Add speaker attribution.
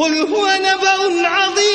Speaker 1: قل هو نبأ عظيم.